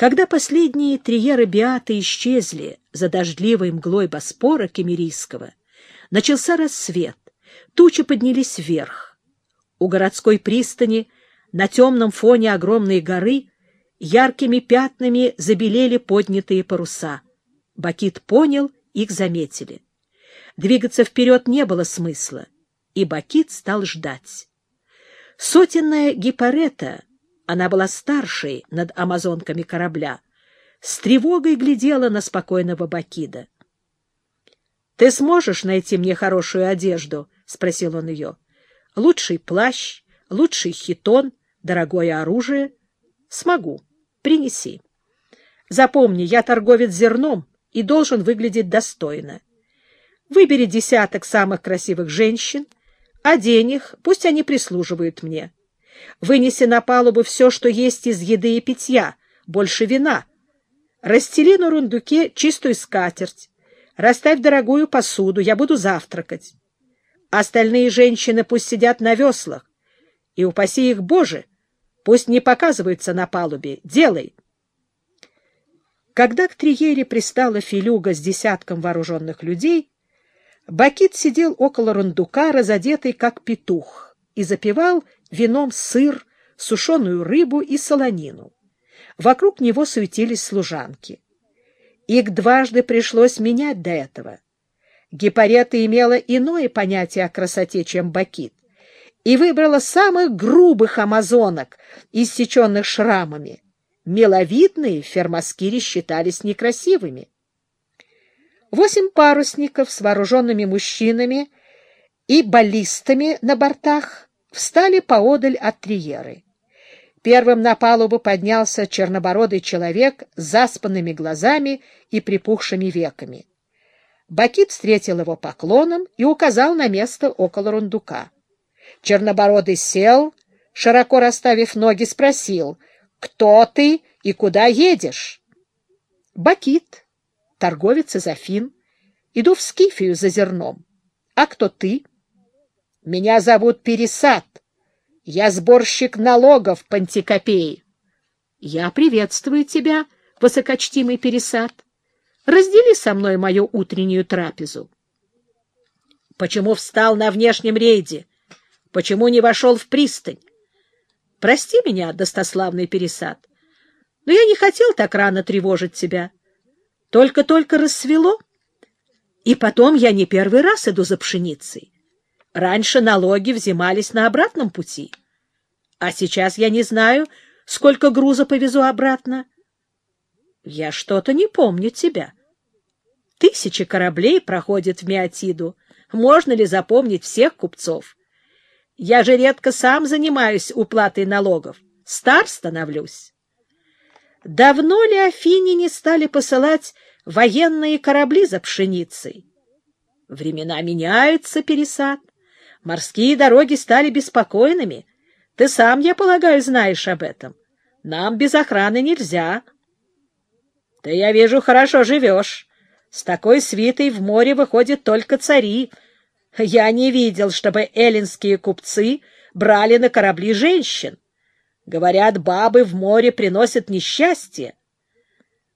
Когда последние триеры Биаты исчезли за дождливой мглой Боспора Кемерийского, начался рассвет, тучи поднялись вверх. У городской пристани на темном фоне огромной горы яркими пятнами забелели поднятые паруса. Бакит понял, их заметили. Двигаться вперед не было смысла, и Бакит стал ждать. Сотенная гипарета, она была старшей над амазонками корабля, с тревогой глядела на спокойного Бакида. — Ты сможешь найти мне хорошую одежду? — спросил он ее. — Лучший плащ, лучший хитон, дорогое оружие? — Смогу. Принеси. Запомни, я торговец зерном и должен выглядеть достойно. Выбери десяток самых красивых женщин, одень их, пусть они прислуживают мне. Вынеси на палубу все, что есть из еды и питья, больше вина. Расстели на рундуке чистую скатерть, расставь дорогую посуду, я буду завтракать. Остальные женщины пусть сидят на веслах, и упаси их, Боже, пусть не показываются на палубе. Делай! Когда к Триере пристала Филюга с десятком вооруженных людей, Бакит сидел около рундука, разодетый как петух, и запивал вином сыр, сушеную рыбу и солонину. Вокруг него суетились служанки. Их дважды пришлось менять до этого. Гепарета имела иное понятие о красоте, чем Бакит, и выбрала самых грубых амазонок, иссеченных шрамами. Миловидные в Фермаскире считались некрасивыми. Восемь парусников с вооруженными мужчинами и баллистами на бортах встали поодаль от Триеры. Первым на палубу поднялся чернобородый человек с заспанными глазами и припухшими веками. Бакит встретил его поклоном и указал на место около рундука. Чернобородый сел, широко расставив ноги, спросил, «Кто ты и куда едешь?» «Бакит, торговец из Афин. Иду в Скифию за зерном. А кто ты?» Меня зовут Пересад. Я сборщик налогов Пантикопеи. Я приветствую тебя, высокочтимый Пересад. Раздели со мной мою утреннюю трапезу. Почему встал на внешнем рейде? Почему не вошел в пристань? Прости меня, достославный Пересад, но я не хотел так рано тревожить тебя. Только-только рассвело, и потом я не первый раз иду за пшеницей. Раньше налоги взимались на обратном пути, а сейчас я не знаю, сколько груза повезу обратно. Я что-то не помню тебя. Тысячи кораблей проходят в Миотиду. Можно ли запомнить всех купцов? Я же редко сам занимаюсь уплатой налогов. Стар становлюсь. Давно ли афиняне стали посылать военные корабли за пшеницей? Времена меняются, пересад. Морские дороги стали беспокойными. Ты сам, я полагаю, знаешь об этом. Нам без охраны нельзя. Ты, я вижу, хорошо живешь. С такой свитой в море выходят только цари. Я не видел, чтобы эллинские купцы брали на корабли женщин. Говорят, бабы в море приносят несчастье.